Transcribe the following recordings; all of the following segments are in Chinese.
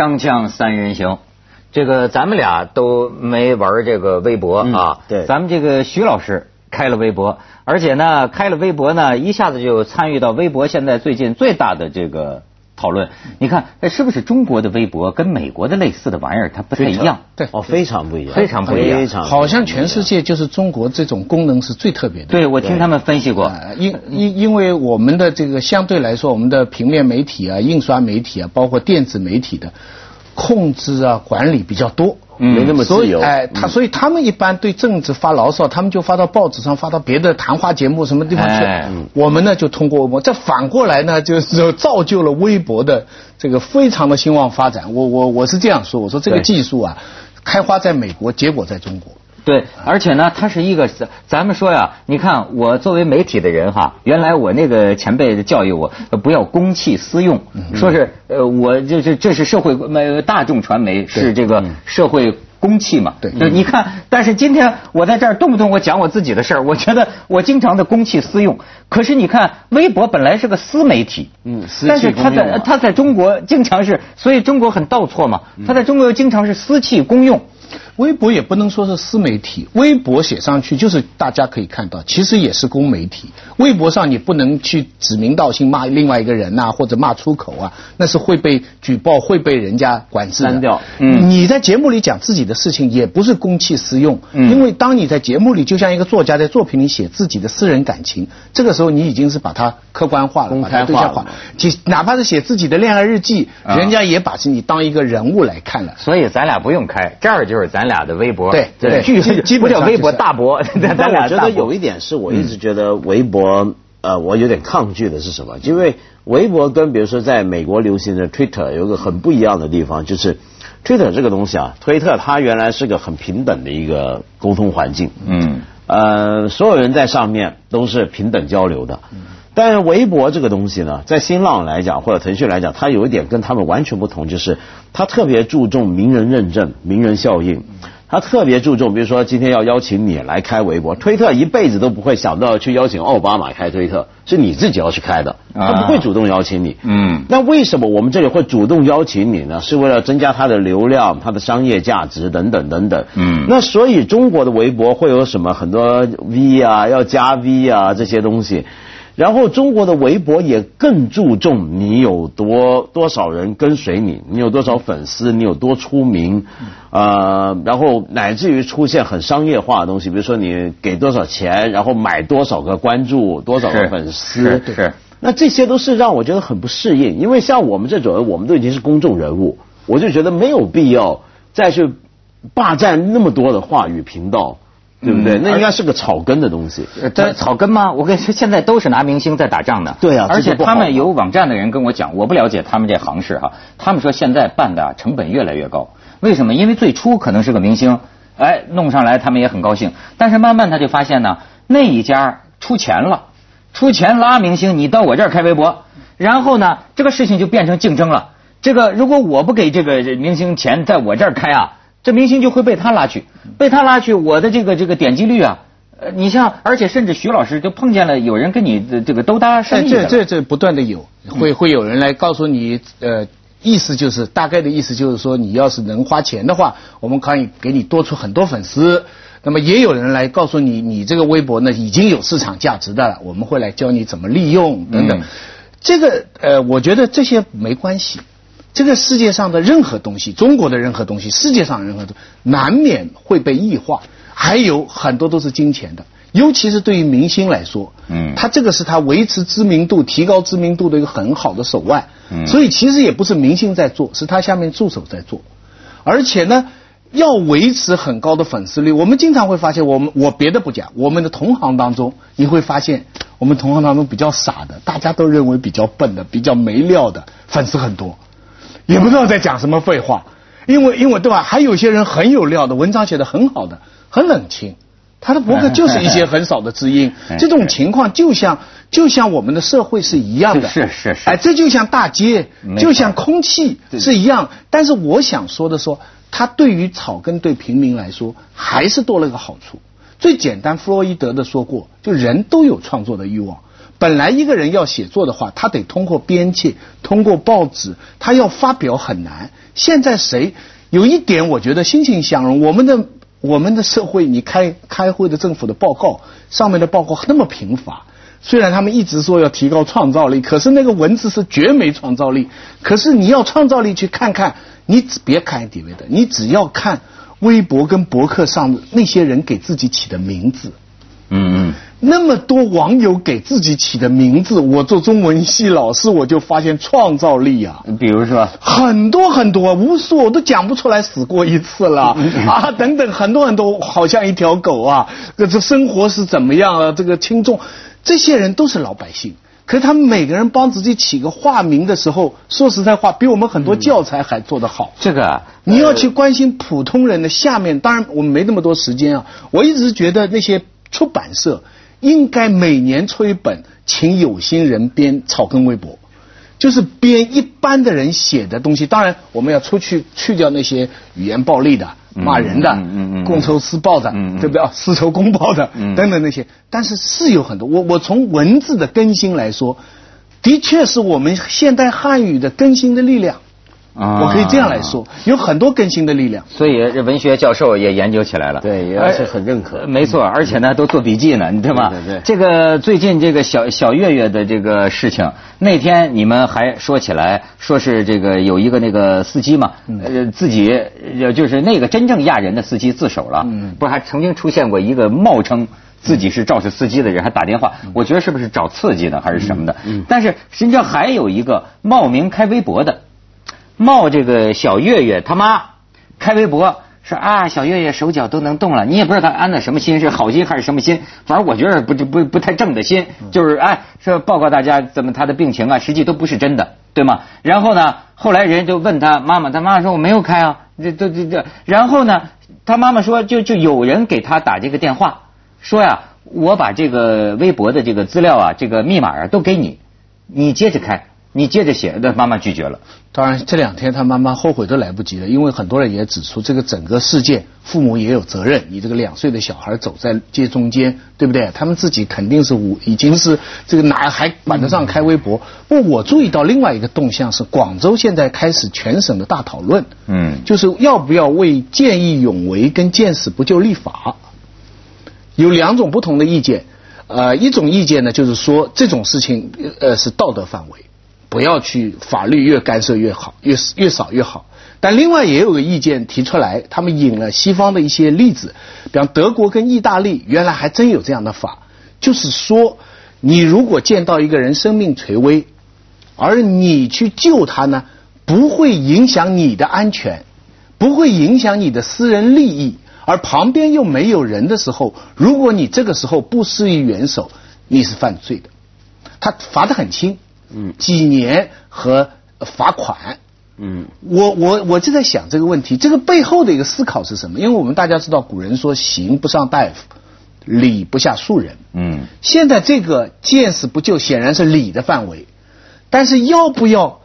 锵锵三人行，这个咱们俩都没玩这个微博啊。对咱们这个徐老师开了微博，而且呢，开了微博呢，一下子就参与到微博现在最近最大的这个讨论。你看，哎，是不是中国的微博跟美国的类似的玩意儿它不太一样？对哦，非常不一样，非常不一样好像全世界就是中国这种功能是最特别的。对，我听他们分析过。呃因因因为我们的这个相对来说，我们的平面媒体啊、印刷媒体啊，包括电子媒体的控制啊、管理比较多。嗯没那么自由。哎，他所以他们一般对政治发牢骚，他们就发到报纸上，发到别的谈话节目什么地方去。我们呢就通过微博，这反过来呢，就是说造就了微博的这个非常的兴旺发展。我我我是这样说，我说这个技术啊，开花在美国，结果在中国。对，而且呢，他是一个咱咱们说呀，你看我作为媒体的人哈，原来我那个前辈教育我呃不要公器私用，说是呃我这这这是社会呃大众传媒是这个社会。公器嘛，对你看，但是今天我在这儿动不动我讲我自己的事儿，我觉得我经常的公器私用。可是你看，微博本来是个私媒体，嗯私但是它在它在中国经常是，所以中国很倒错嘛，它在中国又经常是私器公用。微博也不能说是私媒体，微博写上去就是大家可以看到，其实也是公媒体。微博上你不能去指名道姓骂另外一个人呐、或者骂出口啊，那是会被举报，会被人家管制的删掉嗯你在节目里讲自己的事情，也不是公器私用，嗯因为当你在节目里，就像一个作家在作品里写自己的私人感情，这个时候你已经是把它客观化了，公把它开对象化。其哪怕是写自己的恋爱日记，啊人家也把你当一个人物来看了。所以咱俩不用开，这儿就是咱俩的微博，对对巨基基不叫微博大博，咱但俩我觉得有一点是我一直觉得微博，呃，我有点抗拒的是什么？因为微博跟比如说在美国流行的 Twitter 有一个很不一样的地方，就是 Twitter 这个东西啊，推特它原来是个很平等的一个沟通环境，嗯呃，所有人在上面都是平等交流的。但是微博这个东西呢，在新浪来讲或者腾讯来讲，它有一点跟他们完全不同，就是它特别注重名人认证、名人效应。它特别注重，比如说今天要邀请你来开微博，推特一辈子都不会想到去邀请奥巴马开推特，是你自己要去开的，他不会主动邀请你。嗯那为什么我们这里会主动邀请你呢？是为了增加它的流量、它的商业价值等等等等。嗯那所以中国的微博会有什么很多 V 啊，要加 V 啊这些东西。然后中国的微博也更注重你有多多少人跟随你，你有多少粉丝，你有多出名，呃，然后乃至于出现很商业化的东西，比如说你给多少钱，然后买多少个关注，多少个粉丝，是是那这些都是让我觉得很不适应，因为像我们这种人，我们都已经是公众人物，我就觉得没有必要再去霸占那么多的话语频道，对不对？嗯那应该是个草根的东西。这草根吗？我跟你说，现在都是拿明星在打仗的。对啊而且他们有网站的人跟我讲，我不了解他们这行市哈，他们说现在办的啊成本越来越高。为什么？因为最初可能是个明星，哎，弄上来他们也很高兴，但是慢慢他就发现呢，那一家出钱了，出钱拉明星，你到我这儿开微博，然后呢，这个事情就变成竞争了。这个如果我不给这个明星钱，在我这儿开啊，这明星就会被他拉去，被他拉去，我的这个这个点击率啊。呃，你像，而且甚至徐老师就碰见了有人跟你的这个兜搭哎，生意的了这这这不断的有，会会有人来告诉你，呃，意思就是大概的意思就是说，你要是能花钱的话，我们可以给你多出很多粉丝。那么也有人来告诉你，你这个微博呢已经有市场价值的了，我们会来教你怎么利用等等。嗯这个呃，我觉得这些没关系。这个世界上的任何东西，中国的任何东西，世界上任何东西，难免会被异化，还有很多都是金钱的。尤其是对于明星来说，嗯他这个是他维持知名度、提高知名度的一个很好的手腕。嗯所以其实也不是明星在做，是他下面助手在做。而且呢，要维持很高的粉丝率，我们经常会发现，我们我别的不讲，我们的同行当中，你会发现，我们同行当中比较傻的，大家都认为比较笨的、比较没料的，粉丝很多，也不知道在讲什么废话。因为因为对吧？还有些人很有料的，文章写的很好的，很冷清。他的博客 就是一些很少的知音，这种情况就像就像我们的社会是一样的，是是是哎，这就像大街就像空气是一样。但是我想说的说，它对于草根对平民来说，还是多了个好处。最简单，弗洛伊德的说过，就人都有创作的欲望，本来一个人要写作的话，他得通过编辑、通过报纸，他要发表很难。现在谁有一点，我觉得欣欣向荣。我们的我们的社会，你开开会的政府的报告上面的报告那么贫乏。虽然他们一直说要提高创造力，可是那个文字是绝没创造力。可是你要创造力去看看，你只别看 d v 的，你只要看微博跟博客上那些人给自己起的名字。嗯嗯。那么多网友给自己起的名字，我做中文系老师，我就发现创造力啊。比如说，很多很多，无数我都讲不出来，死过一次了 啊，等等，很多很多，好像一条狗啊，这这生活是怎么样啊？这个轻重，这些人都是老百姓，可是他们每个人帮自己起个化名的时候，说实在话，比我们很多教材还做得好。这个你要去关心普通人的下面，当然我们没那么多时间啊。我一直觉得那些出版社。应该每年出一本，请有心人编草根微博，就是编一般的人写的东西。当然，我们要出去去掉那些语言暴力的、骂人的、共仇私报的，嗯对不对？私仇公报的等等那些。但是是有很多，我我从文字的更新来说，的确是我们现代汉语的更新的力量。我可以这样来说，有很多更新的力量。所以这文学教授也研究起来了，对，而且很认可。没错，而且呢都做笔记呢，对吧？对对。这个最近这个小小月月的这个事情，那天你们还说起来，说是这个有一个那个司机嘛，呃，自己就是那个真正亚人的司机自首了，嗯不是还曾经出现过一个冒称自己是肇事司机的人还打电话，我觉得是不是找刺激呢，还是什么的？嗯但是实际上还有一个冒名开微博的。冒这个小月月他妈开微博说啊，小月月手脚都能动了，你也不知道他安的什么心，是好心还是什么心？反正我觉得不不不太正的心，就是哎说报告大家怎么他的病情啊，实际都不是真的，对吗？然后呢，后来人就问他妈妈，他妈妈说我没有开啊，这这这这，然后呢，他妈妈说就就有人给他打这个电话，说呀，我把这个微博的这个资料啊，这个密码啊都给你，你接着开。你接着写，那妈妈拒绝了。当然，这两天他妈妈后悔都来不及了，因为很多人也指出，这个整个事件，父母也有责任。你这个两岁的小孩走在街中间，对不对？他们自己肯定是无，已经是这个哪还管得上开微博？不，我注意到另外一个动向是，广州现在开始全省的大讨论，嗯，就是要不要为见义勇为跟见死不救立法？有两种不同的意见，呃，一种意见呢，就是说这种事情呃是道德范围。不要去法律越干涉越好，越越少越好。但另外也有个意见提出来，他们引了西方的一些例子，比方德国跟意大利，原来还真有这样的法，就是说，你如果见到一个人生命垂危，而你去救他呢，不会影响你的安全，不会影响你的私人利益，而旁边又没有人的时候，如果你这个时候不施以援手，你是犯罪的，他罚的很轻。嗯，几年和罚款。嗯，我我我就在想这个问题，这个背后的一个思考是什么？因为我们大家知道，古人说刑不上大夫，礼不下庶人。嗯，现在这个见死不救显然是礼的范围，但是要不要？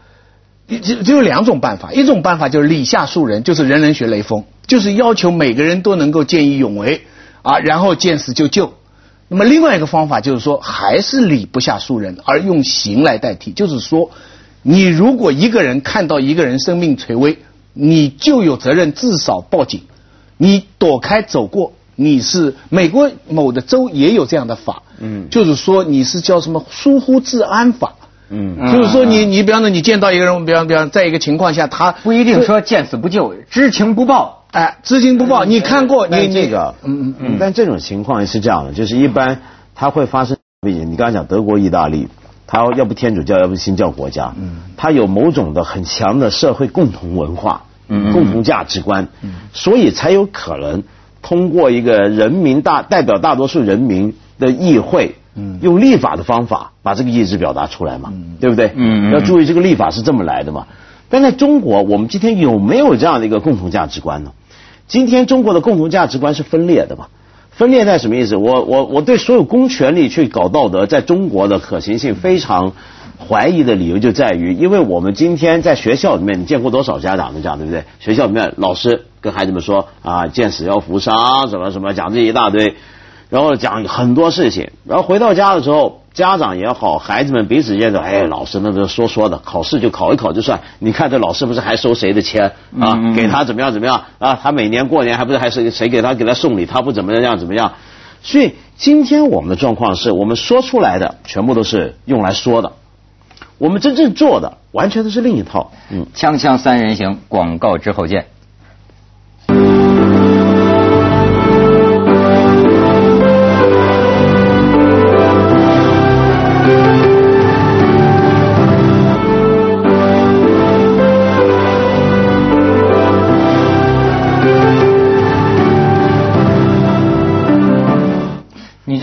就只有两种办法，一种办法就是礼下庶人，就是人人学雷锋，就是要求每个人都能够见义勇为啊，然后见死就救。那么另外一个方法就是说，还是礼不下庶人，而用刑来代替。就是说，你如果一个人看到一个人生命垂危，你就有责任至少报警。你躲开走过，你是美国某的州也有这样的法，嗯，就是说你是叫什么疏忽治安法，嗯，就是说你你比方说你见到一个人，比方比方在一个情况下，他不一定说见死不救，知情不报。哎，知情不报，你看过？你这个，嗯嗯嗯。但这种情况是这样的，就是一般它会发生。你刚才讲德国、意大利，它要不天主教，要不新教国家，嗯，它有某种的很强的社会共同文化，嗯，共同价值观，嗯，所以才有可能通过一个人民大代表大多数人民的议会，嗯，用立法的方法把这个意志表达出来嘛，对不对？嗯，要注意这个立法是这么来的嘛。但在中国，我们今天有没有这样的一个共同价值观呢？今天中国的共同价值观是分裂的嘛？分裂在什么意思？我我我对所有公权力去搞道德，在中国的可行性非常怀疑的理由就在于，因为我们今天在学校里面，你见过多少家长这样，对不对？学校里面老师跟孩子们说啊，见死要扶伤，什么什么，讲这一大堆，然后讲很多事情，然后回到家的时候，家长也好，孩子们彼此间的，哎，老师那都说说的，考试就考一考就算。你看这老师不是还收谁的钱啊？给他怎么样怎么样啊？他每年过年还不是还是谁给他给他送礼？他不怎么样怎么样？所以今天我们的状况是我们说出来的全部都是用来说的，我们真正做的完全都是另一套。嗯，锵锵三人行，广告之后见。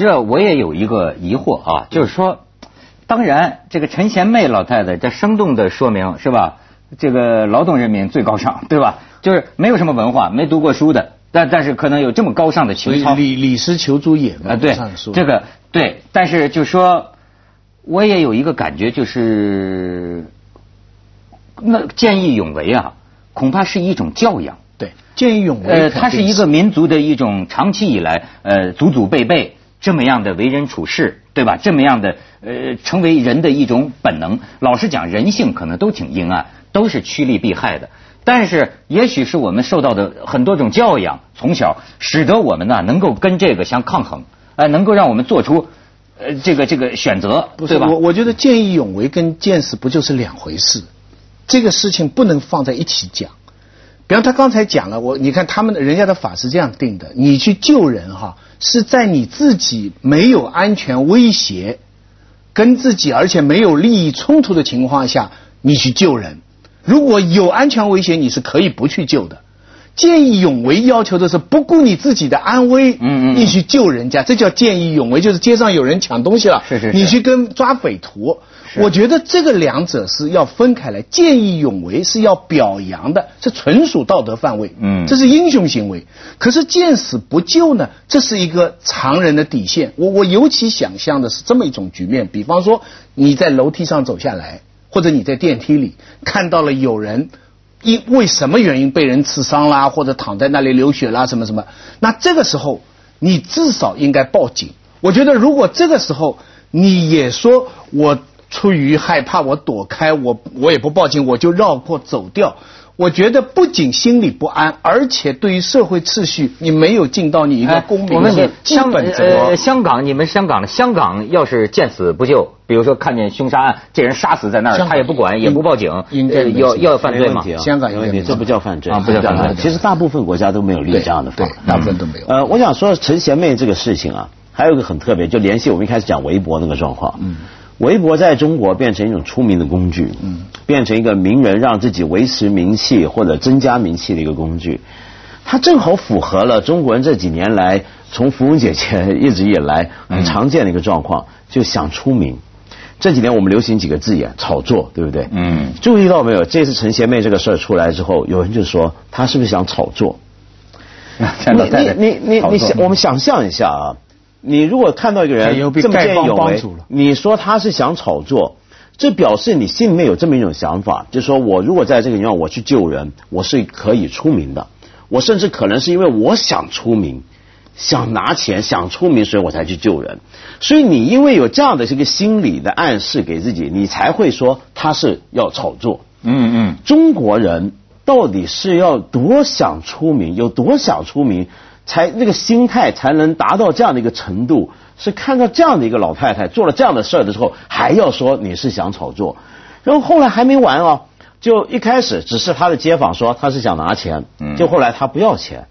你知道，我也有一个疑惑啊，就是说，当然，这个陈贤妹老太太这生动的说明是吧？这个劳动人民最高尚，对吧？就是没有什么文化，没读过书的，但但是可能有这么高尚的情操。李李斯求诸野嘛，啊，对，这个对，但是就说，我也有一个感觉，就是那见义勇为啊，恐怕是一种教养。对，见义勇为，呃，它是一个民族的一种长期以来，呃，祖祖辈辈。这么样的为人处事，对吧？这么样的呃，成为人的一种本能。老实讲，人性可能都挺阴暗，都是趋利避害的。但是，也许是我们受到的很多种教养，从小使得我们呢能够跟这个相抗衡，呃，能够让我们做出呃这个这个选择，对吧？我我觉得见义勇为跟见识不就是两回事？这个事情不能放在一起讲。比方他刚才讲了，我你看他们的人家的法是这样定的，你去救人哈。是在你自己没有安全威胁、跟自己而且没有利益冲突的情况下，你去救人。如果有安全威胁，你是可以不去救的。见义勇为要求的是不顾你自己的安危，嗯嗯，你去救人家，这叫见义勇为。就是街上有人抢东西了，是是，你去跟抓匪徒。我觉得这个两者是要分开来，见义勇为是要表扬的，这纯属道德范围，嗯，这是英雄行为。可是见死不救呢，这是一个常人的底线。我我尤其想象的是这么一种局面，比方说你在楼梯上走下来，或者你在电梯里看到了有人因为什么原因被人刺伤啦，或者躺在那里流血啦，什么什么，那这个时候你至少应该报警。我觉得如果这个时候你也说我。出于害怕，我躲开，我我也不报警，我就绕过走掉。我觉得不仅心里不安，而且对于社会秩序，你没有尽到你一个公民的基本责。香港，你们香港的香港要是见死不救，比如说看见凶杀案，这人杀死在那儿，他也不管，也不报警，要要犯罪吗？香港有问题，这不叫犯罪啊，不叫犯罪。其实大部分国家都没有立这样的法，大部分都没有。呃，我想说陈贤妹这个事情啊，还有一个很特别，就联系我们一开始讲微博那个状况。嗯。微博在中国变成一种出名的工具，嗯，变成一个名人让自己维持名气或者增加名气的一个工具。它正好符合了中国人这几年来从芙蓉姐姐一直以来很常见的一个状况，就想出名。这几年我们流行几个字眼，炒作，对不对？嗯。注意到没有？这次陈贤妹这个事儿出来之后，有人就说她是不是想炒作？你你你你你想，我们想象一下啊。你如果看到一个人这么见义勇为，你说他是想炒作，这表示你心里面有这么一种想法，就是说我如果在这个地方我去救人，我是可以出名的，我甚至可能是因为我想出名，想拿钱，想出名，所以我才去救人。所以你因为有这样的这个心理的暗示给自己，你才会说他是要炒作。嗯嗯，中国人到底是要多想出名，有多想出名？才那个心态才能达到这样的一个程度，是看到这样的一个老太太做了这样的事儿的时候，还要说你是想炒作，然后后来还没完哦，就一开始只是他的街坊说他是想拿钱，就后来他不要钱，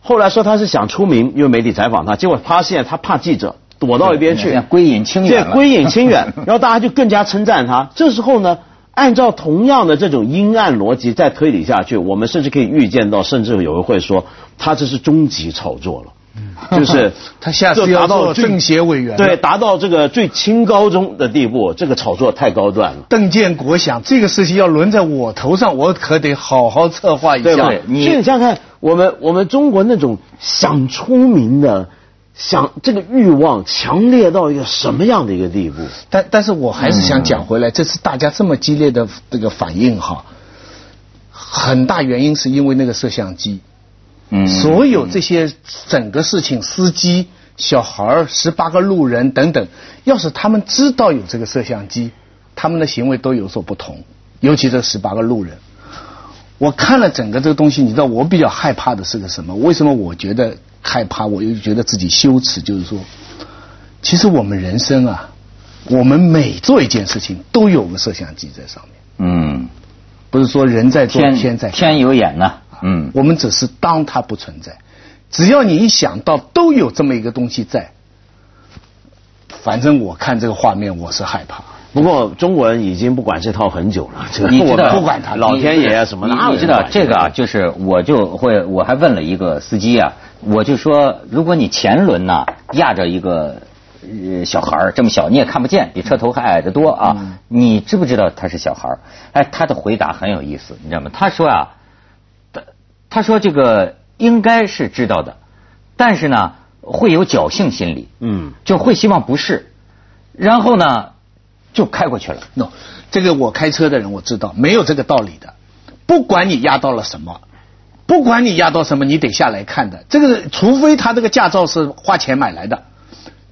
后来说他是想出名，因为媒体采访他，结果发现他怕记者，躲到一边去，归隐清远，对，归隐清远，然后大家就更加称赞他，这时候呢。按照同样的这种阴暗逻辑再推理下去，我们甚至可以预见到，甚至有人会说，他这是终极炒作了，就是他下次要做政协委员，对，达到这个最清高中的地步，这个炒作太高端了。邓建国想，这个事情要轮在我头上，我可得好好策划一下。你想想看，我们我们中国那种想出名的。想这个欲望强烈到一个什么样的一个地步？但但是我还是想讲回来，这次大家这么激烈的这个反应哈，很大原因是因为那个摄像机。嗯。所有这些整个事情，司机、小孩儿、十八个路人等等，要是他们知道有这个摄像机，他们的行为都有所不同。尤其这十八个路人，我看了整个这个东西，你知道我比较害怕的是个什么？为什么我觉得害怕？我又觉得自己羞耻，就是说，其实我们人生啊，我们每做一件事情都有个摄像机在上面。嗯，不是说人在做，天天在天有眼呐。嗯，我们只是当它不存在。只要你一想到都有这么一个东西在，反正我看这个画面我是害怕。不过中国人已经不管这套很久了，这个你知道我们不管他老天爷啊什么的，你你知道这个啊，就是我就会我还问了一个司机啊，我就说，如果你前轮呐压着一个呃小孩儿这么小，你也看不见，比车头还矮得多啊，你知不知道他是小孩儿？哎，他的回答很有意思，你知道吗？他说啊，他他说这个应该是知道的，但是呢会有侥幸心理，嗯，就会希望不是，然后呢就开过去了。no，这个我开车的人我知道没有这个道理的。不管你压到了什么，不管你压到什么，你得下来看的。这个除非他这个驾照是花钱买来的。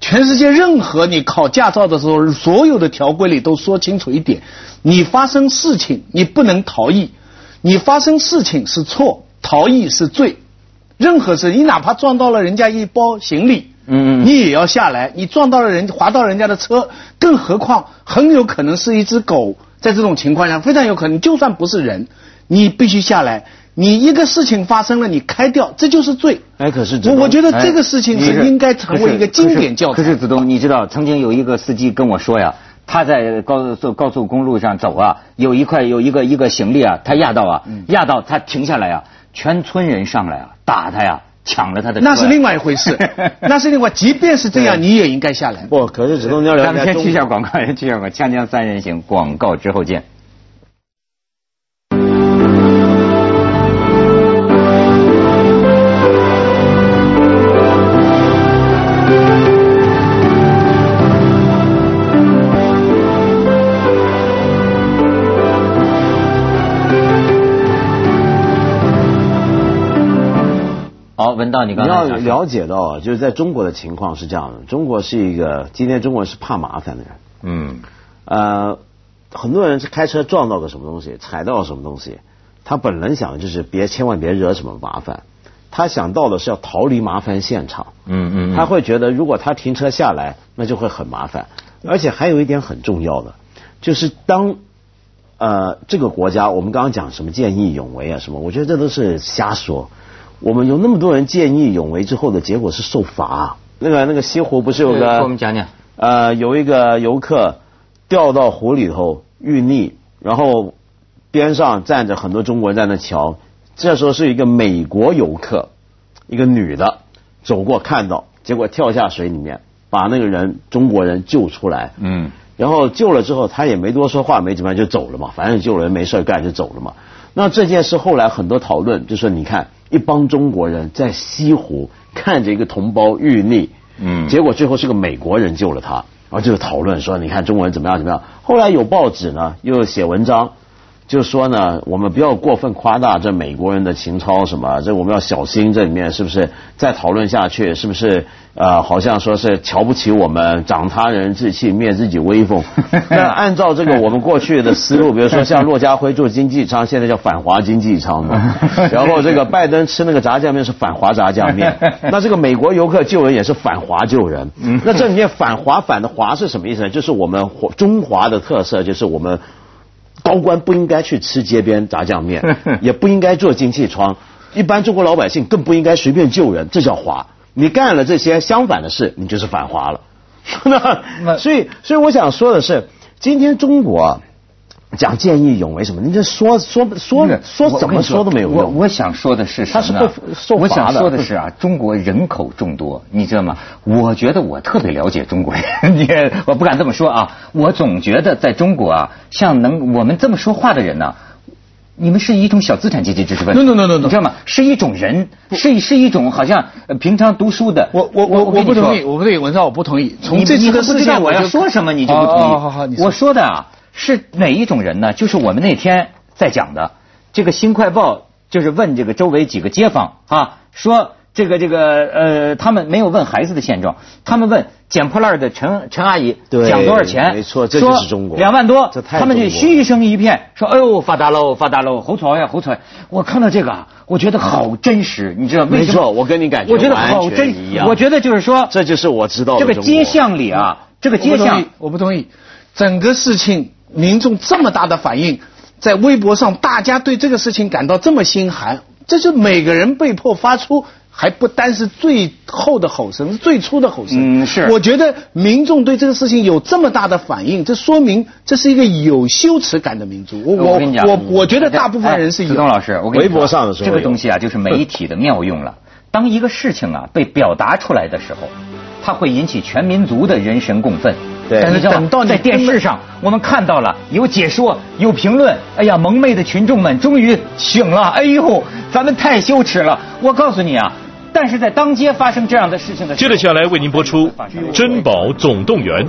全世界任何你考驾照的时候，所有的条规里都说清楚一点：你发生事情你不能逃逸，你发生事情是错，逃逸是罪。任何事，你哪怕撞到了人家一包行李，嗯嗯你也要下来。你撞到了人，划到人家的车，更何况很有可能是一只狗。在这种情况下，非常有可能，就算不是人，你必须下来。你一个事情发生了，你开掉，这就是罪。哎，可是我子东我觉得这个事情哎是应该成为一个经典教材。可是子东，你知道曾经有一个司机跟我说呀，他在高速高速公路上走啊，有一块有一个一个行李啊，他压到啊，嗯压到他停下来啊，全村人上来啊，打他呀，抢了他的。那是另外一回事，那是另外。即便是这样，你也应该下来。不，可是子东你要咱们先去一下广告，先去一下广告，锵锵三人行广告之后见。你你要了解到啊，就是在中国的情况是这样的，中国是一个今天中国人是怕麻烦的人，嗯。呃，很多人是开车撞到个什么东西，踩到了什么东西，他本能想的就是别千万别惹什么麻烦，他想到的是要逃离麻烦现场，嗯嗯，嗯。他会觉得如果他停车下来，那就会很麻烦，而且还有一点很重要的，就是当呃这个国家我们刚刚讲什么见义勇为啊什么，我觉得这都是瞎说。我们有那么多人见义勇为之后的结果是受罚。那个那个西湖不是有个我们讲讲。呃，有一个游客掉到湖里头遇溺，然后边上站着很多中国人在那瞧。这时候是一个美国游客，一个女的走过看到，结果跳下水里面，把那个人中国人救出来。嗯然后救了之后，他也没多说话，没怎么样就走了嘛，反正救了人没事干就走了嘛。那这件事后来很多讨论，就说你看一帮中国人在西湖看着一个同胞遇溺，嗯结果最后是个美国人救了他，然后就讨论说你看中国人怎么样怎么样。后来有报纸呢又写文章，就是说呢我们不要过分夸大这美国人的情操什么，这我们要小心这里面是不是再讨论下去是不是呃好像说是瞧不起我们，长他人志气，灭自己威风。那按照这个我们过去的思路，比如说像骆家辉做经济舱，现在叫反华经济舱嘛。然后这个拜登吃那个炸酱面是反华炸酱面，那这个美国游客救人也是反华救人。那这里面反华反的华是什么意思呢？就是我们华中华的特色，就是我们高官不应该去吃街边炸酱面，也不应该做经济舱，一般中国老百姓更不应该随便救人，这叫华。你干了这些相反的事，你就是反华了。那所以，所以我想说的是，今天中国啊讲见义勇为什么？你这说说说说怎么说都没有用。我我想说的是什么呢他是受我想说的是啊，中国人口众多，你知道吗？我觉得我特别了解中国人，你我不敢这么说啊。我总觉得在中国啊，像能我们这么说话的人呢、你们是一种小资产阶级知识分子 No, no, no, no, no 你知道吗？是一种人，是是一种好像呃平常读书的。我我我我不同意，我不同意，文章我不同意。从你这次的你都不事件，知道我要就说什么，你就不同意。好好好，我说的啊，是哪一种人呢？就是我们那天在讲的，这个《新快报》就是问这个周围几个街坊啊，说这个这个呃，他们没有问孩子的现状，他们问捡破烂的陈陈阿姨对奖多少钱？没错这就是中国两万多他们就嘘声一片，说哎呦发达喽发达喽，好彩呀好彩！我看到这个啊，我觉得好真实，你知道为什么？没错我跟你感觉我觉得完好真全一样我觉得就是说，这就是我知道的这个街巷里啊，这个街巷我不同意。整个事情，民众这么大的反应，在微博上，大家对这个事情感到这么心寒，这就每个人被迫发出，还不单是最后的吼声，是最初的吼声。嗯是我觉得民众对这个事情有这么大的反应，这说明这是一个有羞耻感的民族。我我跟你讲，我我觉得大部分人是有。哎子东老师，我跟你微博上的时候这个东西啊，就是媒体的妙用了。当一个事情啊被表达出来的时候，它会引起全民族的人神共愤。对但是等到你在电视上，我们看到了有解说、有评论。哎呀，蒙昧的群众们终于醒了！哎呦，咱们太羞耻了！我告诉你啊，但是在当街发生这样的事情的时候，接着下来为您播出《珍宝总动员》。